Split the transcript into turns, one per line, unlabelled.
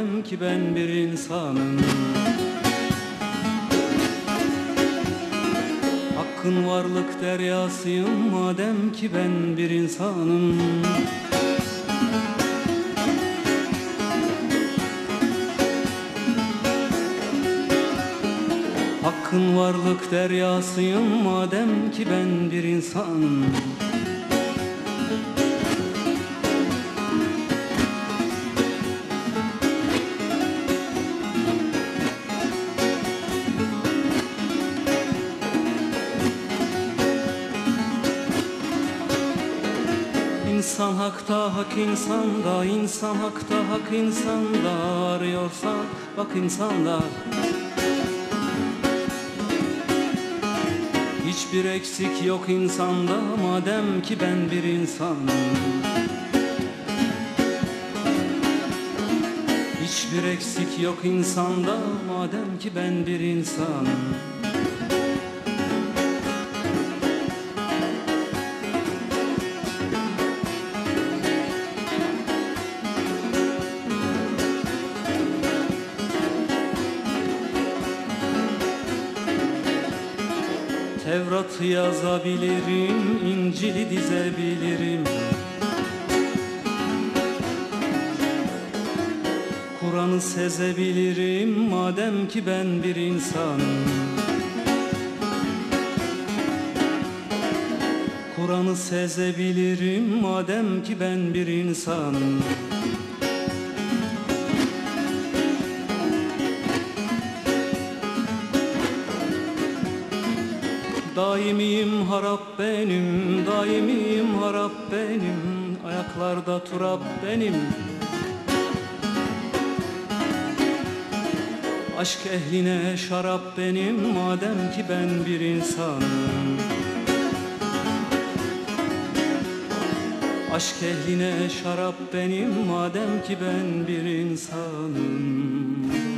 madem ki ben bir insanım. Hakkın varlık deryasıyım madem ki ben bir insanım. Hakkın varlık deryasıyım madem ki ben bir insanım İnsan hakta hak insanda insan hakta hak insanda arıyorsan bak insanda. Hiçbir eksik yok insanda madem ki ben bir insanım Hiçbir eksik yok insanda madem ki ben bir insanım Tevrat'ı yazabilirim, İncil'i dizebilirim. Kur'an'ı sezebilirim madem ki ben bir insanım. Kur'an'ı sezebilirim madem ki ben bir insanım Daimiyim harap benim, daimiyim harap benim Ayaklarda turap benim. Aşk ehline şarap benim madem ki ben bir insanım. Aşk ehline şarap benim madem ki ben bir insanım